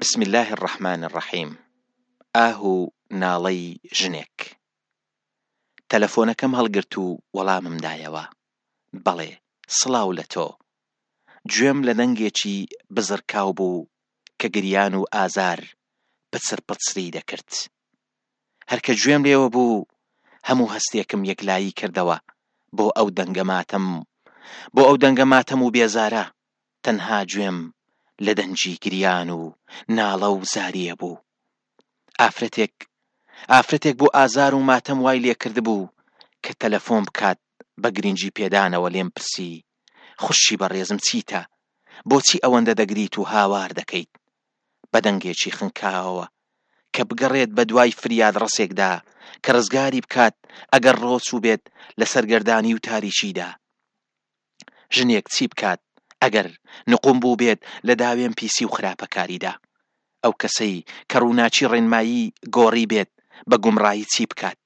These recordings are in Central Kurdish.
بسم اللە الرحمن الرحیم ئاه و ناڵەی ژنێک تەلەفۆنەکەم هەڵگرت و وەڵامم دایەوە، بەڵێ سڵاو لە تۆ. گوێم لە دەنگێکی بزڕکاو بوو کە گریان و ئازار پچڕ پچڕی دەکرد. هەر کە گوێم لێوە بوو هەموو هەستێکم یەکلایی کردەوە بۆ ئەو دەنگە ماتەم بۆ ئەو دەنگە ماتەم و بێزارە. تەنها گوێم لە دەنگی گریان و ناڵە و زارییە بوو. ئافرەتێک ئافرەتێک بۆ ئازار و ماتەم وای لێ کردبوو کە تەلەفۆن بکات بە گرنگی پێدانەوە لێم پرسی خوشکی بەڕێزم چیتە؟ بۆچی ئەوەندە دەگریت و هاوار دەکەیت؟ بە دەنگێکی خنکاوەوە کە بگەڕێت بە دوای فریادڕەسێکدا کە ڕزگاری بکات ئەگەر ڕۆچوو بێت لە سەرگەردانی و تاریکیدا. ژنێک چی بکات ئەگەر نقوم بووبێت لە داوێن پیسی و خراپەکاریدا؟ ئەو کەسەی کە ڕووناکی ڕێنمایی گۆڕیبێت بە گومڕایی چی بکات؟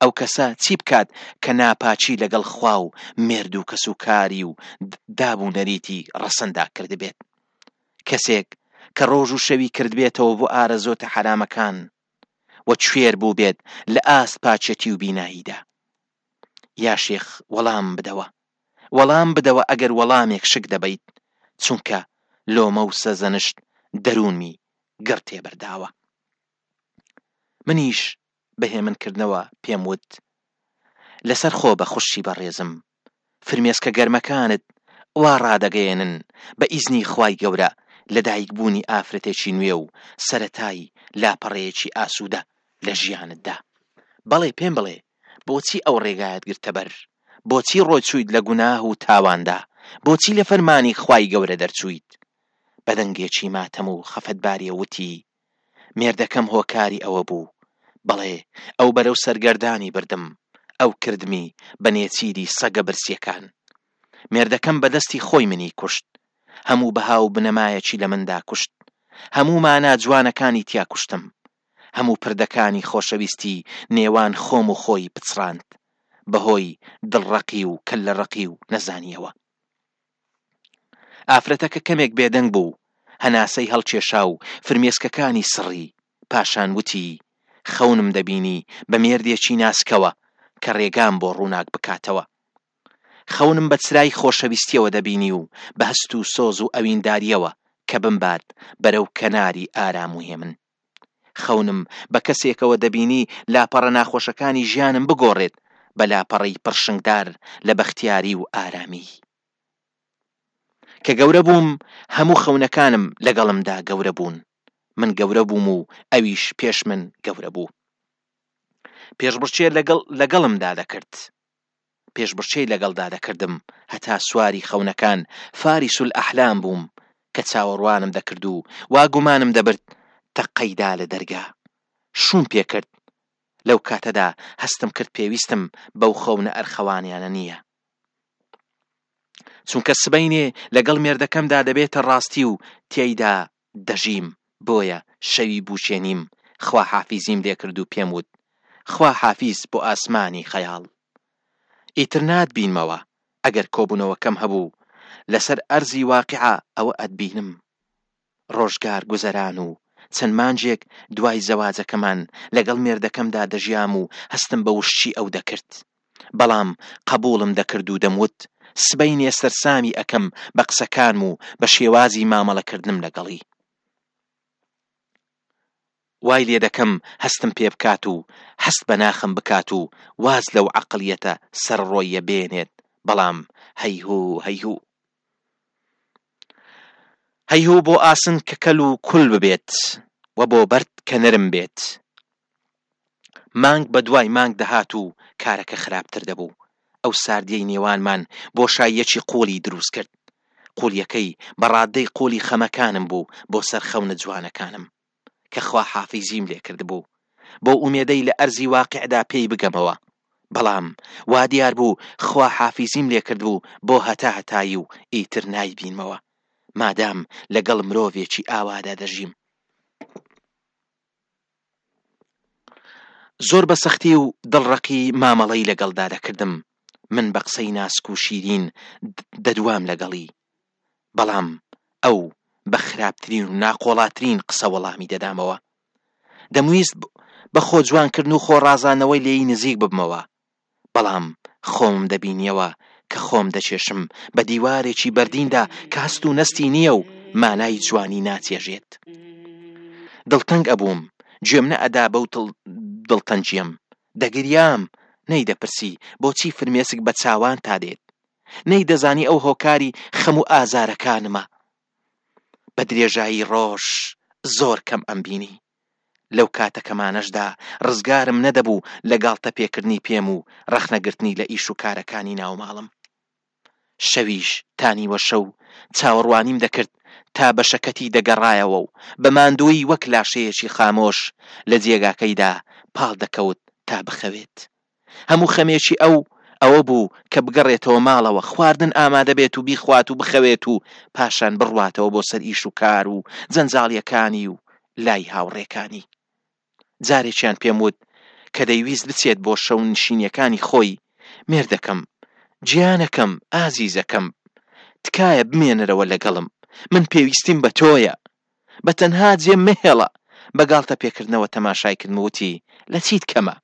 ئەو کەسە چی بکات کە ناپاکی لەگەڵ خوا و مێرد و کەسوکاری و داب و نەریتی ڕەسەندا کردبێت؟ کەسێک کە ڕۆژ و شەوی کردبێتەوە بۆ ئارەزۆتە حەرامەکان و کوێر بووبێت لە ئاست پاکێتی و بیناییدا؟ یا شێخ وەڵام بدەوە وەڵام بدەوە ئەگەر وەڵامێک شک دەبەیت چونکە لۆمە و سەزەنشت دەروونمی گڕ تێبەرداوە منیش بە هێمن کردنەوە پێم وت لەسەر خۆ بە خوشکی بەڕێزم فرمێسکە گەرمەکانت وا ڕادەگەیەنن بە ئیزنی خوای گەورە لە دایک بوونی ئافرەتێکی نوێ و سەرەتای لاپەڕەیەکی ئاسوودە لە ژیانتدا بەڵێ پێم بڵێ بۆچی ئەو ڕێگایەت گرتە بەر؟ بۆچی ڕۆچوویت لە گوناه و تاواندا؟ بۆچی لە فەرمانی خوای گەورە دەرچوویت؟ بە دەنگێکی ماتەم و خەفەتبارێ وتی، مێردەکەم هۆکاری ئەوە بوو، بەڵێ، ئەو بەرەو سەرگەردانی بردم، ئەو کردمی بە نێچیری سەگە برسییەکان. مێردەکەم بە دەستی خۆی منی کوشت. هەموو بەها و بنەمایەکی لە مندا کوشت. هەموو مانا جوانەکانی تیا کوشتم. هەموو پردەکانی خۆشەویستی نێوان خۆم و خۆی پچڕاند بەهۆی دڵڕەقی و کەللە ڕەقی و نەزانیەوە. ئافرەتەکە کەمێک بێدەنگ بوو، هەناسەی هەڵکێشا و فرمێسکەکانی سڕی، پاشان وتی، خەونم دەبینی بە مێردێکی ناسکەوە کە ڕێگام بۆ ڕووناک بکاتەوە، خەونم بە چرای خۆشەویستیەوە دەبینی و بە هەست و سۆز و ئەوینداریەوە کە بمبات بەرەو کەناری ئارام و هێمن. خەونم بە کەسێکەوە دەبینی لاپەڕە ناخۆشەکانی ژیانم بگۆڕێت بە لاپەڕەی پڕشنگدار لە بەختیاری و ئارامی. کە گەورە بووم هەموو خەونەکانم لەگەڵمدا گەورە بوون. من گەورە بووم و ئەویش پێش من گەورە بوو. پێشبڕکێ لەگەڵ لەگەڵمدا دەکرد. پێشبڕکێی لەگەڵدا دەکردم هەتا سواری خەونەکان، فارس الاحلام، بووم کە چاوەڕوانم دەکرد و وا گومانم دەبرد تەقەی دا لە دەرگا. شووم پێ کرد. لەو کاتەدا هەستم کرد پێویستم بەو خەونە ئەرخەوانیانە نییە. چونکە سبەینێ لەگەڵ مێردەکەمدا دەبێتە ڕاستی و تێیدا دەژیم، بۆیە شەوی بووشێنیم خوا حافیزیم لێ کرد و پێم وت، خوا حافیز بۆ ئاسمانی خەیاڵ. ئیتر ناتبینمەوە، ئەگەر کۆبوونەوەکەم هەبوو لەسەر ئەرزی واقیع ئەوە ئەتبینم. ڕۆژگار گوزەران و چەند مانجێک دوای زەواجەکەمان لەگەڵ مێردەکەمدا دەژیام و هەستم بە وشکی ئەو دەکرد. بەڵام قەبووڵم دەکرد و دەموت سبەینێ سەرسامی ئەکەم بە قسەکانم و بە شێوازی مامەڵەکردنم لەگەڵی. وای لێ دەکەم هەستم پێ بکات و هەست بە ناخم بکات و واز لەو عەقڵیەتە سەرڕۆییە بێنێت، بەڵام هەیهوو هەیهوو. هەیهوو بۆ ئاسن کە کەل و کول ببێت و بۆ بەرد کە نەرم بێت. مانگ بە دوای مانگ دەهات و کارەکە خراپتر دەبوو. ئەو ساردییەی نێوانمان بۆشاییەکی قووڵی دروست کرد. قووڵییەکەی بە ڕاددەی قووڵی خەمەکانم بوو بۆ سەر خەونە جوانەکانم کە خواحافیزیم لێ کردبوو بۆ ئومێدەی لە ئەرزی واقیعدا پێی بگەمەوە. بەڵام وا دیار بوو خواحافیزیم لێ کردبوو بۆ هەتا هەتایی و ئیتر نایبینمەوە مادام لەگەڵ مرۆڤێکی ئاوادا دەژیم. زۆر بە سەختی و دڵڕەقی مامەڵەی لەگەڵدا دەکردم، من بە قسەی ناسک و شیرین دەدوام لەگەڵی، بەڵام ئەو بە خراپترین و ناقۆڵاترین قسە وەڵامی دەدامەوە. دەمویست بە خۆ جوانکردن و خۆ ڕازاندنەوە لێی نزیک ببمەوە، بەڵام خۆمم دەبینیەوە کە خۆم دەچێشم بە دیوارێکی بەردیندا کە هەست و نەستی نییە و مانای جوانی ناچێژێت. دڵتەنگ ئەبووم، گوێم نەئەدا بەو دڵتەنگییەم. دەگریام، نەیدەپرسی بۆچی فرمێسک بە چاوانتا دێت؟ نەیدەزانی ئەو هۆکاری خەم و ئازارەکانمە؟ بە درێژایی ڕۆژ زۆر کەم ئەمبینی. لەو کاتە کەمانەشدا ڕزگارم نەدەبوو لە گاڵتە پێکردنی پێم و ڕەخنە گرتنی لە ئیش و کارەکانی ناو ماڵم. شەویش تا نیوە شەو چاوەڕوانیم دەکرد تا بەشەکەتی دەگەڕایەوە و بە ماندوویی وەک لاشەیەکی خامۆش لە جێگاکەیدا پاڵ دەکەوت تا بخەوێت. هەموو خەمێکی ئەو ئەوە بوو کە بگەڕێتەوە ماڵەوە، خواردن ئامادە بێت و بیخوات و بخەوێت و پاشان بڕواتەوە بۆ سەر ئیش و کار و جەنجاڵیەکانی و لای هاوڕێکانی. جارێکیان پێم وت کە دەیویست بچێت بۆ شەونشینیەکانی خۆی، مێردەکەم، گیانەکەم، ئازیزەکەم، تکایە بمێنەرەوە لەگەڵم، من پێویستیم بە تۆیە، بە تەنها جێم مەهێڵە. بە گاڵتە پێکردنەوە تەماشای کردم و وتی، لە چیت کەمە؟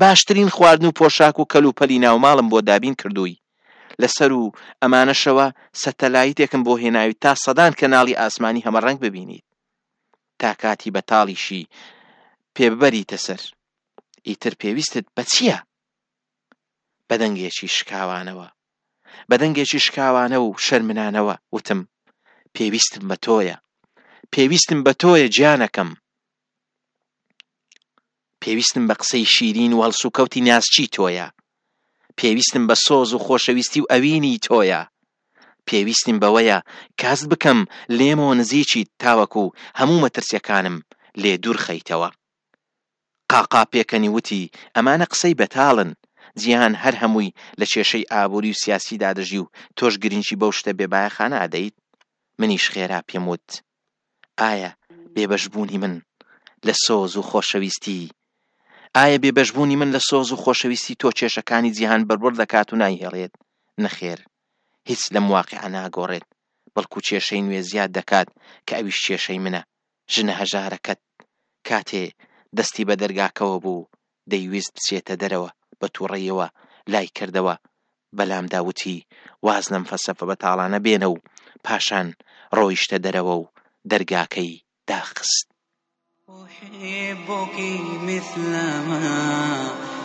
باشترین خواردن و پۆشاک و کەلوپەلی ناوماڵم بۆ دابین کردووی. لە سەروو ئەمانەشەوە سەتەلایتێکم بۆ هێناویت تا سەدان کەناڵی ئاسمانی هەمەڕەنگ ببینیت. تا کاتی بەتاڵیشی پێ ببەریتە سەر. ئیتر پێویستت بە چییە؟ بە دەنگێکی شکاوانەوە بە دەنگێکی شکاوانە و شەرمنانەوە وتم پێویستم بە تۆیە پێویستم بە تۆیە گیانەکەم پێویستم بە قسەی شیرین و هەڵسوکەوتی ناسچی تۆیە پێویستم بە سۆز و خۆشەویستی و ئەوینی تۆیە پێویستیم بەوەیە کاست بکەم لێمەوە نزیکی تاوەکو هەموو مەترسیەکانم لێ دوورخەیتەوە قاقا پێکەنی وتی، ئەمانە قسەی بەتاڵن. جیهان هەر هەمووی لە کێشەی ئابووری و سیاسیدا دەژی و تۆش گرنگی بەو شتە بێبایەخانە ئەدەیت؟ منیش خێرا پێم وت، ئایا بێبەشبوونی من لە سۆز و خۆشەویستی ئایا بێبەشبوونی من لە سۆز و خۆشەویستی تۆ کێشەکانی جیهان بڕبڕ دەکات و نایهێڵێت؟ نەخێر، هیچ لەم واقیعە ناگۆڕێت، بەڵکو کێشەی نوێ زیاد دەکات کە ئەویش کێشەی منە، ژنە هەژارەکەت. کاتێ دەستی بە دەرگاکەوە بوو دەیویست بچێتە دەرەوە بە توڕەیەوە لای کردەوە بەلامدا وتی واز لەم فەسەفە بەتاڵانە بێنە و پاشان ڕۆیشتە دەرەوە و دەرگاکەی داخست. احبکی مثلما.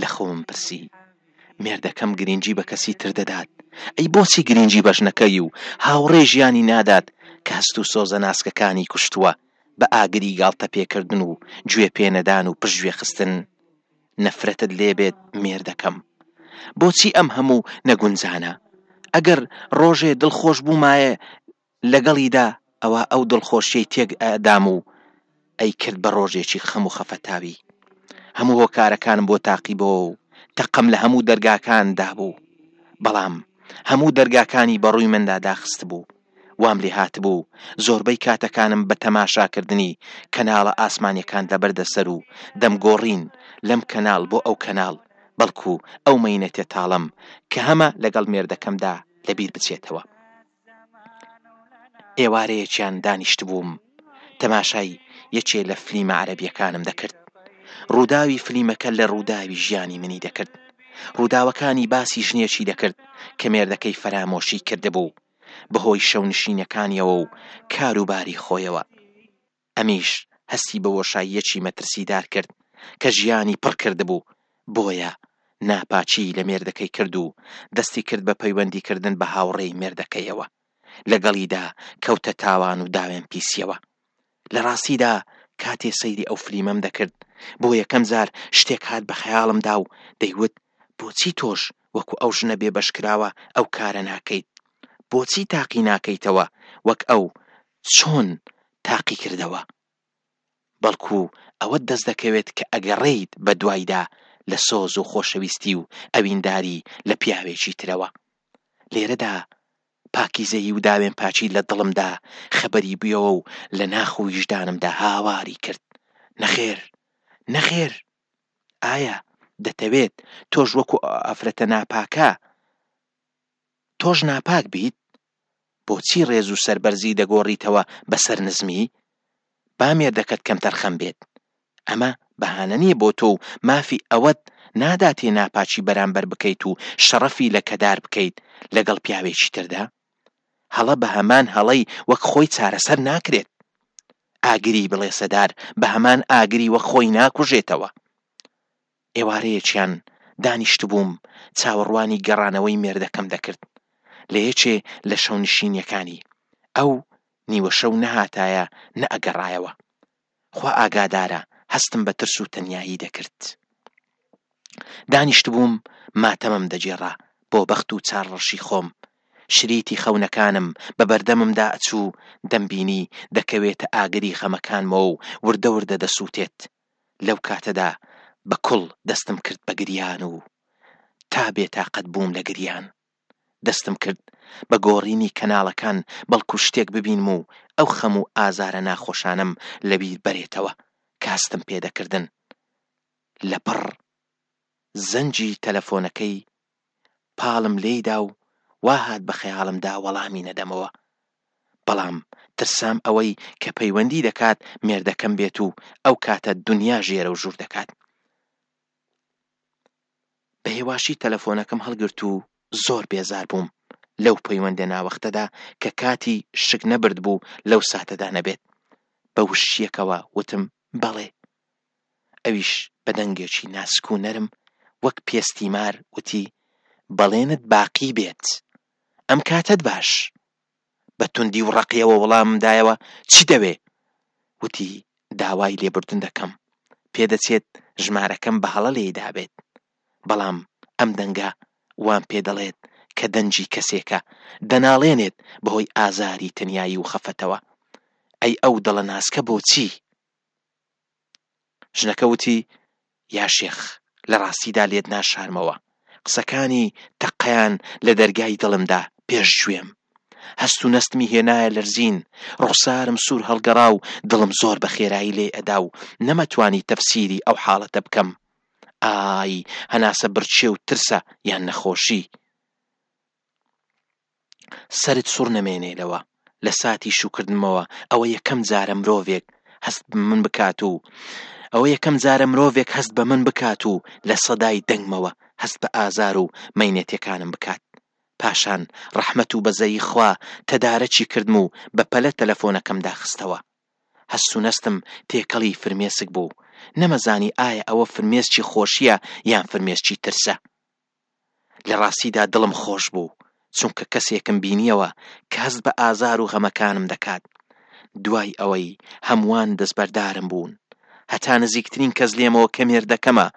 لە خۆمم پرسی مێردەکەم گرینگی بە کەسی تر دەدات ئەی بۆچی گرینگی بە ژنەکەی و هاوڕێ ژیانی نادات کە هەست و سۆزە ناسکەکانی کوشتووە بە ئاگری گاڵتە پێکردن و گوێ پێنەدان و پشتگوێ خستن نەفرەتت لێبێت مێردەکەم بۆچی ئەم هەموو نەگونجانە ئەگەر ڕۆژێ دڵخۆش بوومایە لەگەڵیدا ئەوا ئەو دڵخۆشیەی تێک دام و ئەیکرد بە ڕۆژێکی خەم و خەفەتاوی هەموو هۆکارەکانم بۆ تاقیبۆوە و تەقەم لە هەموو دەرگاکان دابوو بەڵام هەموو دەرگاکانی بە ڕووی مندا داخستبوو وام لێ هاتبوو زۆربەی کاتەکانم بە تەماشا کردنی کەناڵە ئاسمانیەکان لە بەردە سەر و دەم گۆڕین لەم کەناڵ بۆ ئەو کەناڵ بەڵکو ئەو مەینەتێ تاڵەم کە هەمە لەگەڵ مێردەکەمدا لە بیر بچێتەوە. ئێوارەیەکیان دانیشتبووم تەماشای یەکێ لە فلیمە عەرەبییەکانم دەکرد ڕووداوی فلیمەکە لە ڕووداوی ژیانی منی دەکرد ڕووداوەکانی باسی ژنێکی دەکرد کە مێردەکەی فەرامۆشی کردبوو بەهۆی شەونشینەکانیەوە و کاروباری خۆیەوە ئەمیش هەستی بە بۆشاییەکی مەترسیدار کرد کە ژیانی پڕ کردبوو، بۆیە ناپاکیی لە مێردەکەی کرد و دەستی کرد بە پەیوەندیکردن بە هاوڕێی مێردەکەیەوە، لەگەڵیدا کەوتە تاوان و داوێنپیسییەوە. لە ڕاستیدا کاتێ سەیری ئەو فلیمەم دەکرد، بۆ یەکەم جار شتێک هات بە خەیاڵمدا و دەیوت، بۆچی تۆش وەکو ئەو ژنە بێبەشکراوە ئەو کارە ناکەیت؟ بۆچی تاقی ناکەیتەوە وەک ئەو چۆن تاقی کردەوە، بەڵکو ئەوەت دەست دەکەوێت کە ئەگەڕێیت بە دوایدا لە سۆز و خۆشەویستی و ئەوینداری لە پیاوێکی ترەوە. لێرەدا پاکیزەیی و داوێنپاکی لە دڵمدا خەبەری بویەوە و لە ناخ و ویژدانمدا هاواری کرد، نەخێر! نەخێر! ئایا دەتەوێت تۆش وەکو ئەو ئافرەتە ناپاکە، تۆش ناپاک بیت؟ بۆچی ڕێز و سەربەرزی دەگۆڕیتەوە بە سەر نزمی؟ با مێردەکەت کەمتەرخەم بێت. ئەمە بەهانە نییە بۆ تۆ و مافی ئەوەت ناداتێ ناپاکی بەرامبەر بکەیت و شەڕەفی لەکەدار بکەیت لەگەڵ پیاوێکی تردا. هەڵە بە هەمان هەڵەی وەک خۆی چارەسەر ناکرێت. ئاگری بڵێسەدار بە هەمان ئاگری وەک خۆی ناکوژێتەوە. ئێوارەیەکیان دانیشتبووم چاوەڕوانی گەڕانەوەی مێردەکەم دەکرد لە یەکێ لە شەونشینیەکانی، ئەو نیوەشەو نەهاتایە نە ئەگەڕایەوە. خوا ئاگادارە هەستم بە ترس و تەنیایی دەکرد. دانیشتبووم ماتەمم دەگێڕا بۆ بەخت و چار ڕەشی خۆم. شریتی خەونەکانم بە بەردەممدا ئەچوو، دەمبینی دەکەوێتە ئاگری خەمەکانمەوە و وردە وردە دەسووتێت. لەو کاتەدا بە کوڵ دەستم کرد بە گریان و تا بێ تاقەت بووم لە گریان دەستم کرد بە گۆڕینی کەناڵەکان بەڵکو شتێک ببینم و ئەو خەم و ئازارە ناخۆشانەم لەبیر بەرێتەوە کە هەستم پێ دەکردن لە پڕ زەنگی تەلەفۆنەکەی پاڵم لێی دا و وا هات بە خەیاڵمدا وەڵامی نەدەمەوە. بەڵام ترسام ئەوەی کە پەیوەندی دەکات مێردەکەم بێت و ئەو کاتە دونیا ژێرە و ژوور دەکات. بە هێواشی تەلەفۆنەکەم هەڵگرت و زۆر بێزار بووم لەو پەیوەندە ناوەختەدا کە کاتی شک نەبردبوو لەو ساتەدا نەبێت. بە وشییەکەوە وتم بەڵێ. ئەویش بە دەنگێکی ناسک و نەرم وەک پێستی مار وتی، بەڵێنت باقی بێت. ئەم کاتەت باش. بە توندی و ڕەقیەوە وڵامم دایەوە، چی دەوێ؟ وتی، داوای لێبوردن دەکەم. پێدەچێت ژمارەکەم بە هەڵە لێی دابێت. بەڵام ئەم دەنگە وام پێ دەڵێت کە دەنگی کەسێکە دەناڵێنێت بەهۆی ئازاری تەنیایی و خەفەتەوە، ئەی ئەو دڵە ناسکە بۆچی؟ ژنەکە وتی، یا شێخ لە ڕاستیدا لێت ناشارمەوە، قسەکانی تەقەیان لە دەرگای دڵمدا پێش گوێم، هەست و نەستمی هێنایە لەرزین، ڕوخسارم سوور هەڵگەڕا و دڵم زۆر بە خێرایی لێی ئەدا و نەمەتوانی تەفسیری ئەو حاڵەتە بکەم، ئای هەناسە برچێ و ترسە یان نەخۆشی سەرت سوڕ نەمێنێ لەوە لە ساتی شوکردنمەوە ئەوە یەکەم جارە مرۆڤێک هەست من بکات و ئەوە یەکەم جارە مرۆڤێک هەست بە من بکات و لە سەدای دەنگمەوە هەست بە ئازار و مەینەتەکانم بکات پاشان ڕەحمەت و بەزەیی خوا تەدارەکی کردم و بە پەلە تەلەفۆنەکەم داخستەوە هەست و نەستم تێکەڵی فرمێسک بوو، نەمەزانی ئایا ئەوە فرمێسکی خۆشییە یان فرمێسکی ترسە. لە ڕاستیدا دڵم خۆش بوو، چونکە کەسێکم بینییەوە کە هەست بە ئازار و غەمەکانم دەکات. دوای ئەوەی هەمووان دەستبەردارم بوون، هەتا نزیکترین کەس لێمەوە کە مێردەکەمە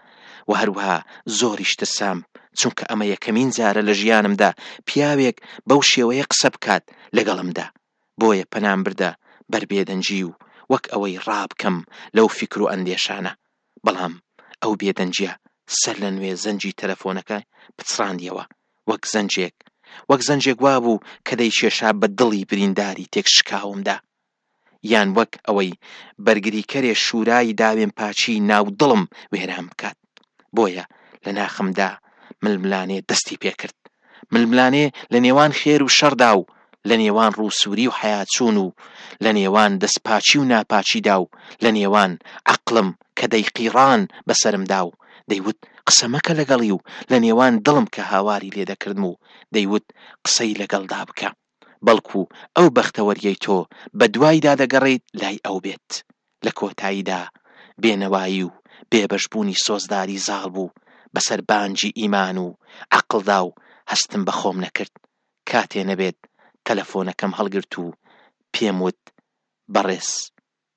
و هەروەها زۆریش ترسام، چونکە ئەمە یەکەمین جارە لە ژیانمدا پیاوێک بەو شێوەیە قسە بکات لەگەڵمدا. بۆیە پەنام بردە بەر بێدەنگی و وەک ئەوەی ڕابکەم لەو فیکر و ئەندێشانە، بەڵام ئەو بێدەنگیە سەرلەنوێ زەنگی تەلەفۆنەکە پچڕاندیەوە وەک زەنگێک وەک زەنگێک وابوو کە دەیکێشا بە دڵی برینداری تێکشکاومدا یان وەک ئەوەی بەرگریکەرێ شورای داوێنپاکی ناو دڵم وێران بکات. بۆیە لە ناخمدا ململانێ دەستی پێکرد، ململانێ لە نێوان خێر و شەڕدا و لە نێوان ڕووسووری و حەیاچوون و لە نێوان دەستپاکی و ناپاکیدا و لە نێوان عەقڵم کە دەیقیڕان بەسەرمدا و دەیوت قسە مەکە لەگەڵی و لە نێوان دڵم کە هاواری لێ دەکردم و دەیوت قسەی لەگەڵدا بکە. بەڵکو ئەو بەختەوەریەی تۆ بەدوایدا دەگەڕێیت لای ئەو بێت، لە کۆتاییدا بێنەوایی و بێبەشبوونی سۆزداری زاڵ بوو بەسەر بانگی ئیمان و عەقڵدا و هەستم بە خۆم نەکرد کاتێ نەبێت تەلەفۆنەکەم هەڵگرت و پێم وت بەڕێز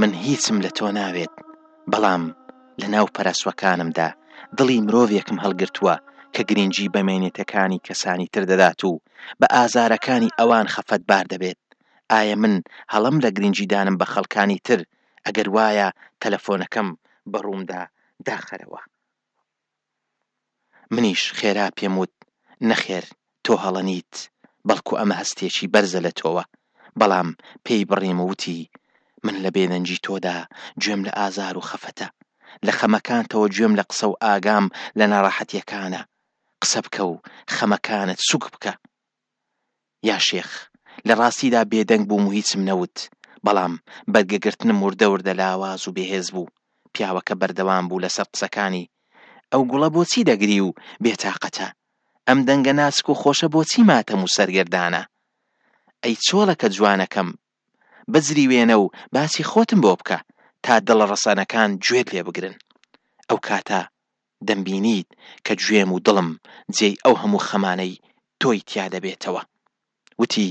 من هیچم لە تۆ ناوێت، بەڵام لە ناو پەرەسوەکانمدا دڵی مرۆڤێکم هەڵگرتووە کە گرنگی بە مێنێتەکانی کەسانی تر دەدات و بە ئازارەکانی ئەوان خەفەتبار دەبێت. ئایا من هەڵەم لە گرنگیدانم بە خەڵکانی تر؟ ئەگەر وایە تەلەفۆنەکەم بە ڕوومدا داخەرەوە. منیش خێرا پێم وت، نەخێر، تۆ هەڵە نیت، بەڵکو ئەمە هەستێکی بەرزە لە تۆوە. بەڵام پێی بڕیم و وتی، من لە بێدەنگی تۆدا گوێم لە ئازار و خەفەتە. لە خەمەکانتەوە گوێم لە قسە و ئاگام لە ناڕەحەتییەکانە. قسە بکە و خەمەکانت سوک بکە. یا شێخ، لە ڕاستیدا بێدەنگ بووم و هیچم نەوت، بەڵام بەرگەگرتنم وردە وردە لاواز و بێهێز بوو. پیاوەکە بەردەوام بوو لەسەر قسەکانی، ئەو گوڵە بۆچی دەگری و بێتاقەتە؟ ئەم دەنگە ناسک و خۆشە بۆچی ماتەم و سەرگەردانە؟ ئەی چۆڵەکە جوانەکەم بزریوێنە و باسی خۆتم بۆ بکە تا دڵە ڕەسەنەکان گوێت لێ بگرن ئەو کاتە دەمبینیت کە گوێم و دڵم جێی ئەو هەموو خەمانەی تۆی تیا دەبێتەوە وتی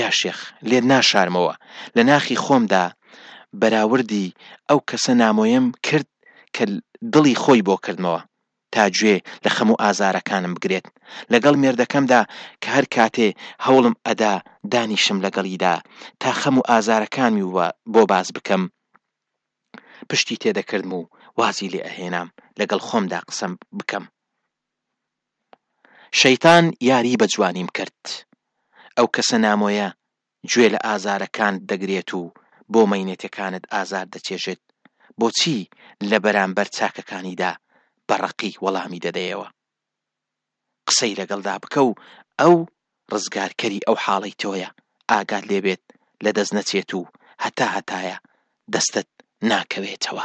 یا شێخ لێت ناشارمەوە لە ناخی خۆمدا بەراوردی ئەو کەسە نامۆیم کرد کە دڵی خۆی بۆ کردمەوە تا گوێ لە خەم و ئازارەکانم بگرێت لەگەڵ مێردەکەمدا کە هەر کاتێ هەوڵم ئەدا دانیشم لەگەڵیدا تا خەم و ئازارەکانمی و بۆ باس بکەم پشتی تێ دەکردم و وازی لێ ئەهێنام لەگەڵ خۆمدا قسەم بکەم شەیتان یاری بە جوانیم کرد ئەو کەسە نامۆیە گوێ لە ئازارەکانت دەگرێت و بۆ مەینەتەکانت ئازار دەچێژێت، بۆچی لە بەرامبەر چاکەکانیدا بە ڕەقی وەڵامی دەدەیەوە؟ قسەی لەگەڵدا بکە و ئەو ڕزگارکەری ئەو حاڵەی تۆیە، ئاگات لێ بێت لە دەست نەچێت و هەتا هەتایە دەستت ناکەوێتەوە.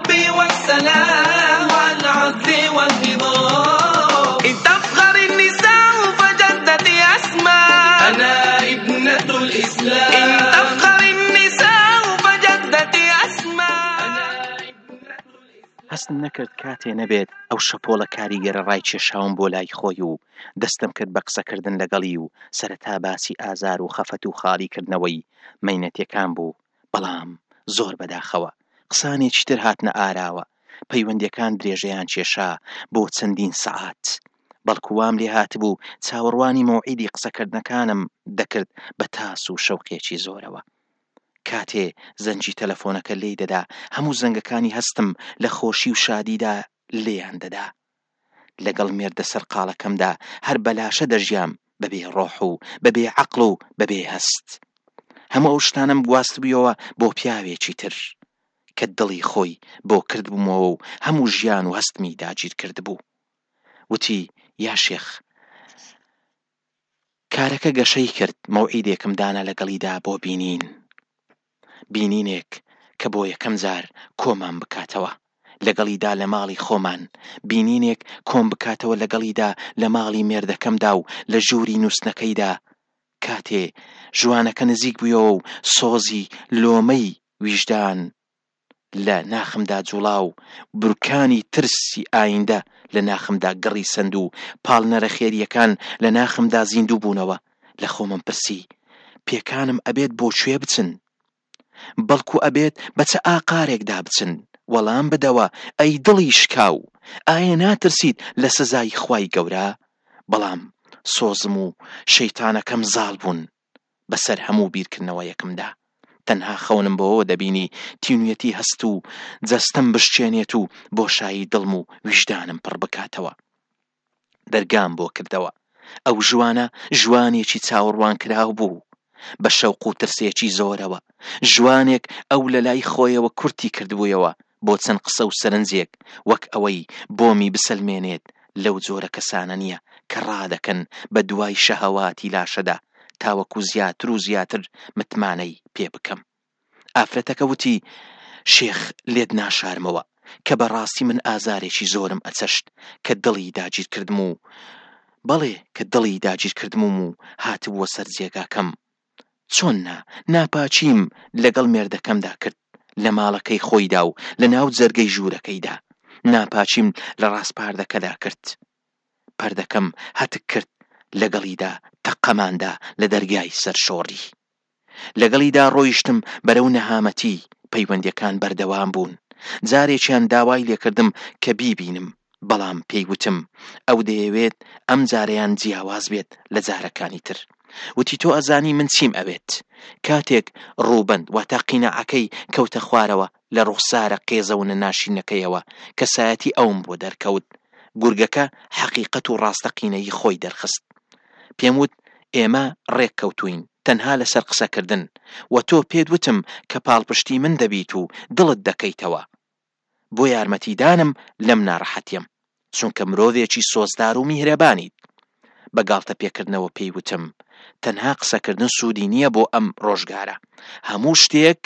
ربی والسلام عالعدل والنظام ان تفخر النساء فجددي اسماء انا ابنة الاسلام ان تفخر النساء فجددي اسماء انا ابنة الاسلام هەستم نەکرد کاتێ نەبێت ئەو شەپۆڵە کاریگەرە ڕایکێشاوم بۆ لای خۆی و دەستم کرد بە قسەکردن لەگەڵی و سەرەتا باسی ئازار و خەفەت و خاڵی کردنەوەی مەینەتیەکان بوو بەڵام زۆر بەداخەوە قسانێکی تر هاتنە ئاراوە، پەیوەندیەکان درێژەیان کێشا بۆ چەندین سەعات، بەڵکو وام لێ هاتبوو چاوەڕوانی مەوعیدی قسەکردنەکانم دەکرد بە تاس و شەوقێکی زۆرەوە. کاتێ زەنگی تەلەفۆنەکە لێی دەدا هەموو زەنگەکانی هەستم لە خۆشی و شادیدا لێیان دەدا. لەگەڵ مێردە سەرقاڵەکەمدا هەر بەلاشە دەژیام، بەبێ ڕۆح و بەبێ عەقڵ و بەبێ هەست. هەموو ئەو شتانەم گواستبوویەوە بۆ پیاوێکی تر، کە دڵی خۆی بۆ کردبوومەوە و هەموو ژیان و هەستمی داگیرکردبوو. وتی، یا شێخ! کارەکە گەشەی کرد، مەوعیدێکم دانا لەگەڵیدا بۆ بینین. بینینێک کە بۆ یەکەم جار کۆمان بکاتەوە لەگەڵیدا لە ماڵی خۆمان، بینینێک کۆمبکاتەوە لەگەڵیدا لە ماڵی مێردەکەمدا و لە ژووری نووستنەکەیدا، کاتێ ژوانەکە نزیک بوویەوە و سۆزی لۆمەی ویژدان لە ناخمدا جوڵا و بورکانی ترسی ئایندە لە ناخمدا گڕی سەند و پاڵنەرە خێرییەکان لە ناخمدا زیندوو بوونەوە، لە خۆمم پرسی، پێکانم ئەبێت بۆ کوێ بچن؟ بەڵکو ئەبێت بە چ ئاقارێکدا بچن؟ وەڵام بدەوە ئەی دڵی شکاو، ئایە ناترسیت لە سزای خوای گەورە؟ بەڵام سۆزم و شەیتانەکەم زاڵ بوون. بەسەر هەموو بیرکردنەوەیەکمدا. تەنها خەونم بەوەوە دەبینی تینوویەتی هەست و جەستەم بشکێنێت و بۆشایی دڵم و ویژدانم پڕ بکاتەوە. دەرگام بۆ کردەوە. ئەو ژوانە ژوانێکی چاوەڕوانکراو بوو. بە شەوق و ترسێکی زۆرەوە. ژوانێک ئەو لەلای خۆیەوە کورتی کردبوویەوە، بۆ چەند قسە و سەرنجێک وەک ئەوەی بۆمی بسەلمێنێت لەو جۆرە کەسانە نیە کە ڕادەکەن بە دوای شەهەواتی لاشەدا تاوەکو زیاتر و زیاتر متمانەی پێ بکەم ئافرەتەکە وتی شێخ لێت ناشارمەوە کە بە ڕاستی من ئازارێکی زۆرم ئەچەشت کە دڵی داگیرکردم و بەڵێ کە دڵی داگیرکردموم و هاتبووە سەر جێگاکەم چۆن نا، ناپاکیم لەگەڵ مێردەکەمدا کرد لە ماڵەکەی خۆیدا و لە ناو جەرگەی ژوورەکەیدا، ناپاکیم لە ڕاست پاردەکەدا کرد، پردەکەم هەتک کرد لەگەڵیدا تەقەمان دا لە دەرگای سەرشۆڕی. لەگەڵیدا ڕۆیشتم بەرەو نەهامەتی، پەیوەندیەکان بەردەوام بوون، جارێکیان داوای لێکردم کە بیبینم، بەڵام پێی وتم ئەو دەیەوێت ئەم جارەیان جیاواز بێت لە جارەکانی تر. وتی تۆ ئەزانی من چیم ئەوێت. کاتێک ڕووبەند واتە قیناعەکەی کەوتە خوارەوە لە ڕوخسارە قێزەونە ناشیرنەکەیەوە کەسایەتی ئەوم بۆ دەرکەوت. گورگەکە حەقیقەت و ڕاستەقینەیی خۆی دەرخست. پێم وت ئێمە ڕێک کەوتووین تەنها لەسەر قسەکردن. وە تۆ پێت وتم کە پاڵپشتی من دەبیت و دڵت دەکەیتەوە. بۆ یارمەتیدانم لەم نارەحەتیەم چونکە مرۆڤێکی سۆزدار و میهرەبانیت بە گاڵتە پێکردنەوە پێی وتم تەنها قسەکردن سودی نیە بۆ ئەم ڕۆژگارە هەموو شتێک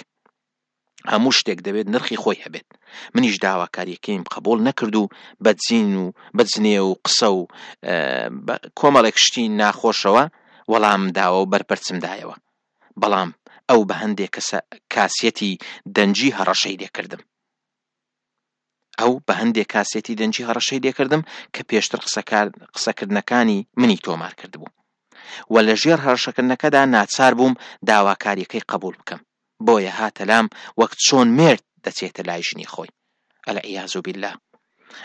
هەموو شتێک دەبێت نرخی خۆی هەبێت منیش داواکاریەکەیم قبول نەکرد و بە جین و بە جنێ و قسە و کۆمەڵێک شتی ناخۆشەوە وەڵام داوە و بەرپەرچمدایەوە بەڵام ئەو بە هەندێ کەسە کاسیەتی دەنگی هەڕەشەی لێکردم ئەو بە هەندێ کاسێتی دەنگی هەڕەشەی لێکردم کە پێشتر قسەکار قسەکردنەکانی منی تۆمار کردبوو و لە ژێر هەڕشەکردنەکەدا ناچار بووم داواکاریەکەی قبول بکەم بۆیە هاتەلام وەک چۆن مرد دەچێتە لای ژنی خۆی العیاذ باللە.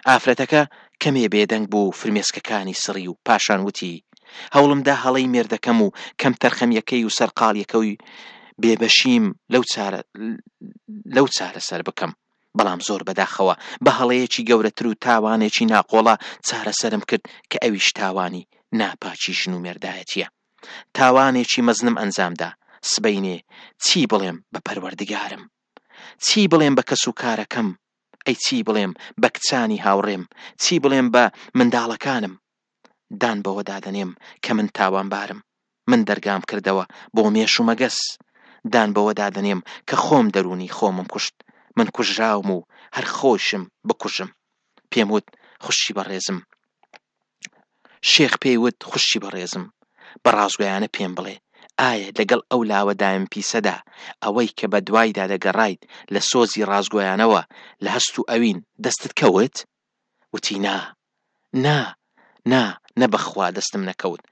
ئافرەتەکە کەمێ بێدەنگ بوو و فرمێسکەکانی سڕی و پاشان وتی، هەوڵمدا هەڵەی مێردەکەم و کەمتەرخەمیەکەی و سەرقاڵیەکەوی بێبەشیم لەو چارەسەر بکەم، بەڵام زۆر بەداخەوە بە هەڵەیەکی گەورەتر و تاوانێکی ناقۆڵە چارەسەرم کرد کە ئەویش تاوانی ناپاکی ژن و مێردایەتیە. تاوانێکی مەزنم ئەنجامدا، سبەینێ چی بڵێم بە پەروەردگارم؟ چی بڵێم بە کەس و کارەکەم؟ ئەی چی بڵێم بە کچانی هاوڕێم؟ چی بڵێم بە منداڵەکانم؟ دان بەوە دادەنێم کە من تاوانبارم. من دەرگام کردەوە بۆ مێش و مەگەس. دان بەوە دادەنێم کە خۆم دەروونی خۆمم کوشت. من کوژراوم و هەر خۆیشم بکوژم. پێم وت خوشکی بەڕێزم. شێخ پێی وت، خوشکی بەڕێزم، بە ڕاستگۆیانە پێم بڵێ، ئایا لەگەڵ ئەو لاوە دایم پیسەدا، ئەوەی کە بە دوایدا دەگەڕایت لە سۆزی ڕاستگۆیانەوە لە هەست و ئەوین، دەستت کەوت؟ وتی، نا، نا، نا، نە بە خوا دەستم نەکەوت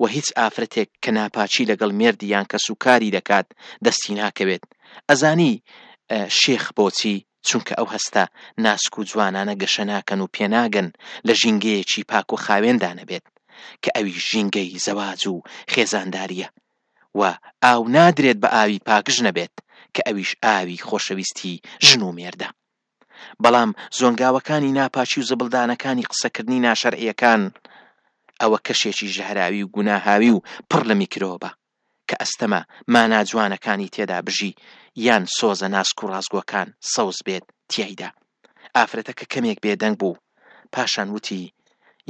و هیچ ئافرەتێک کە ناپاکی لەگەڵ مێردی یان کەسوکاری دەکات، دەستی ناکەوێت. ئەزانی شێخ بۆچی؟ چونکە ئەو هەستە ناسک و جوانانە گەشە ناکەن و پێناگەن لە ژینگەیەکی پاک و خاوێندا نەبێت، کە ئەویش ژینگەی زەواج و خێزاندارییە، و ئاو نادرێت بە ئاوی پاک ژنە بێت، کە ئەویش ئاوی خۆشەویستی ژن و مێردە. بەڵام زۆنگاوەکانی ناپاکی و زبڵدانەکانی قسەکردنی ناشەرعییەکان، ئەوە کەشێکی ژەهراوی و گوناهاوی و پڕ لە میکرۆبە، کە ئەستەمە مانا جوانەکانی تێدا بژی یان سۆزە ناسک و ڕاستگۆکان سەوز بێت تیایدا. ئافرەتەکە کەمێک بێدەنگ بوو پاشان وتی،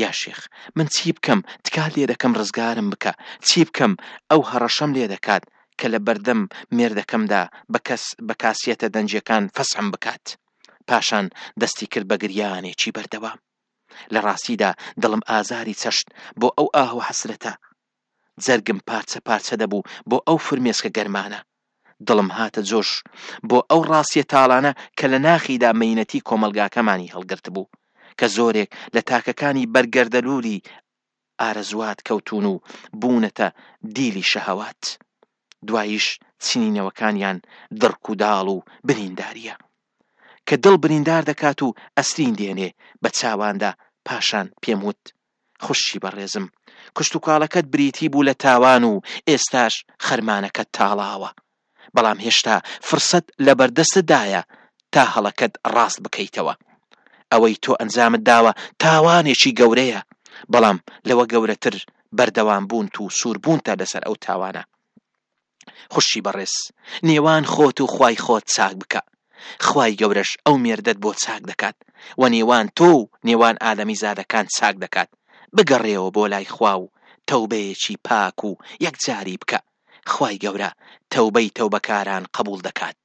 یا شێخ من چی بکەم تکات لێ دەکەم ڕزگارم بکە، چی بکەم ئەو هەڕەشەم لێ دەکات کە لە بەردەم مێردەکەمدا بە کەس بە کاسیەتە دەنجیەکان فەسحم بکات. پاشان دەستی کرد بە گریانێکی بەردەوام. لە ڕاستیدا دڵم ئازاری چەشت بۆ ئەو ئاه و حەسرەتە. جەرگم پارچە پارچە دەبوو بۆ ئەو فرمێسکە گەرمانە. دڵم هاتە جۆش بۆ ئەو ڕاستییە تاڵانە کە لە ناخیدا مەینەتی کۆمەڵگاکەمانی هەڵگرتبوو، کە زۆرێک لە تاکەکانی بەر گەردەلوولی ئارەزووات کەوتوون و بوونەتە دیلی شەهەوات. دواییش چنینەوەکانیان دڕک و داڵ و بریندارییە. کە دڵ بریندار دەکات و ئەسرین دێنێ بە چاواندا پاشان پێم وت. خوشکی بەڕێزم کشتوکاڵەکەت بریتی بوو لە تاوان و ئێستاش خەرمانەکەت تاڵاوە بەڵام هێشتا فرسەت لەبەردەستتدایە تا هەڵەکەت ڕاست بکەیتەوە ئەوەی تۆ ئەنجامت داوە تاوانێکی گەورەیە بەڵام لەوە گەورەتر بەردەوام بوونت و سووربوونتە لەسەر ئەو تاوانە خوشکی بەڕێز نێوان خۆت و خوای خۆت چاک بکە خوای گەورەش ئەو مێردەت بۆ چاک دەکات وە نێوان تۆ و نێوان ئادەمیزادەکان چاک دەکات بگەڕێوە بۆ لای خوا و تەوبەیەکی پاک و یەکجاری بکە خوای گەورە تەوبەی تەوبەکاران قبوڵ دەکات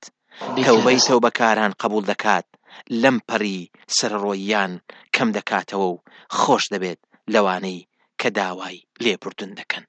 تەوبەی تەوبەکاران قبوڵ دەکات لەم پەڕی سەرەڕۆییان کەم دەکاتەوە و خۆش دەبێت لەوانەی کە داوای لێبوردن دەکەن.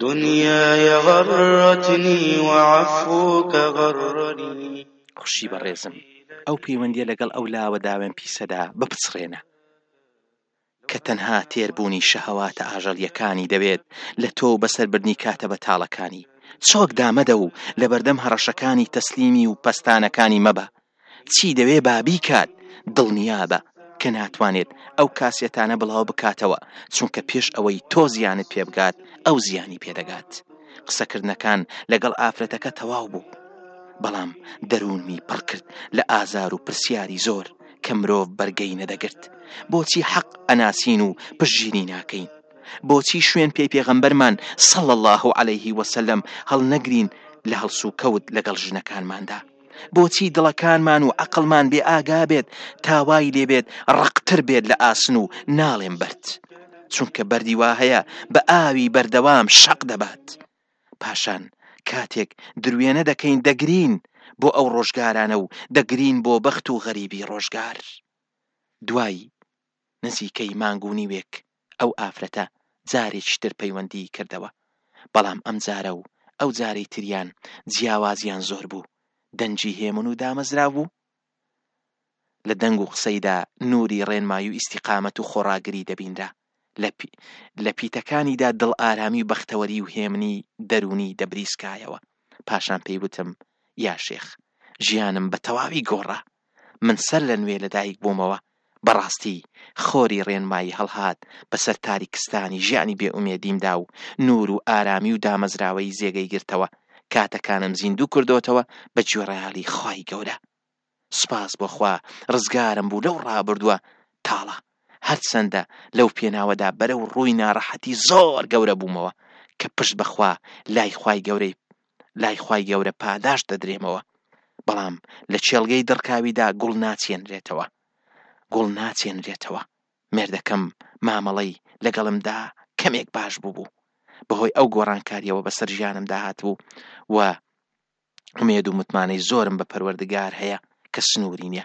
دنیای غرتنی و عفوک غرنی خوشی بەڕێزم ئەو پەیوەندیە لەگەڵ ئەو لاوە داوێن پیسەدا بپچڕێنە کە تەنها تێربوونی شەهەواتە ئاژەڵیەکانی دەوێت لە تۆ بەسەربردنی کاتە بە تاڵەکانی چۆک دامەدە و لە بەردەم هەڕەشەکانی تەسلیمی و پەستانەکانی مەبە چی دەوێ با بیکات دڵنیابە کە ناتوانێت ئەو کاسێتانە بڵاو بکاتەوە چونکە پێش ئەوەی تۆ زیانت پێبگات ئەو زیانی پێدەگات قسەکردنەکان لەگەڵ ئافرەتەکە تەواو بوو بەڵام دەروونمی پڕ کرد لە ئازار و پرسیاری زۆر کە مرۆڤ بەرگەی نەدەگرت بۆچی حەق ئەناسین و پشگیری ناکەین بۆچی شوێن پێی پێغەمبەرمان سەڵ الله عليه وسلم هەڵنەگرین لە هەڵسوکەوت لەگەڵ ژنەکانماندا بۆچی دڵەکانمان و عەقڵمان بێ ئاگا بێت تا وای لێبێت ڕقتر بێت لە ئاسن و ناڵێم بەرد چونکە بەردی وا هەیە بە ئاوی بەردەوام شەق دەبات پاشان کاتێک دروێنە دەکەین دەگرین بۆ ئەو ڕۆژگارانە و دەگرین بۆ بەخت و غەریبی ڕۆژگار دوایی نزیکەی مانگ و نیوێک ئەو ئافرەتە جارێکی تر پەیوەندیی کردەوە، بەڵام ئەمجارە و ئەو جارەی تریان جیاوازیان زۆر بوو، دەنگی هێمن و دامەزراو بوو، لە دەنگ و قسەیدا نووری ڕێنمایی و ئیستیقامەت و خۆڕاگری دەبینرا، لە پیتەکانیدا دڵئارامی و بەختەوەری و هێمنی دەروونی دەبریسکایەوە، پاشان پێی وتم، یا شێخ، ژیانم بە تەواوی گۆڕا. من سەر لە نوێ لە دایک بوومەوە بەڕاستی خۆری ڕێنمایی هەڵهات بەسەر تاریکستانی ژانی بێ ئومێدیمدا و نور و ئارامی و دامەزراوەیی زێگەی گرتەوە کاتەکانم زیندوو کردۆتەوە بە گوێڕایەڵی خوای گەورە سوپاس بۆ خوا ڕزگارم بوو لەو ڕابردووە تاڵە هەرچەندە لەو پێناوەدا بەرەو ڕووی ناڕەحەتی زۆر گەورە بوومەوە کە پشت بەخوا لای خوای گەورەی لای خوای گەورە پاداشت دەدرێمەوە بەڵام لە چێلگەی دڕکاویدا گوڵ ناچێنرێتەوە گوڵ ناچێنرێتەوە مێردەکەم مامەڵەی لەگەڵمدا کەمێک باش بوو بوو بەهۆی ئەو گۆڕانکاریەوە بەسەر ژیانم داهات بوو و ئومێد و متمانەی زۆرم بە پەروەردگار هەیە کە سنووری نیە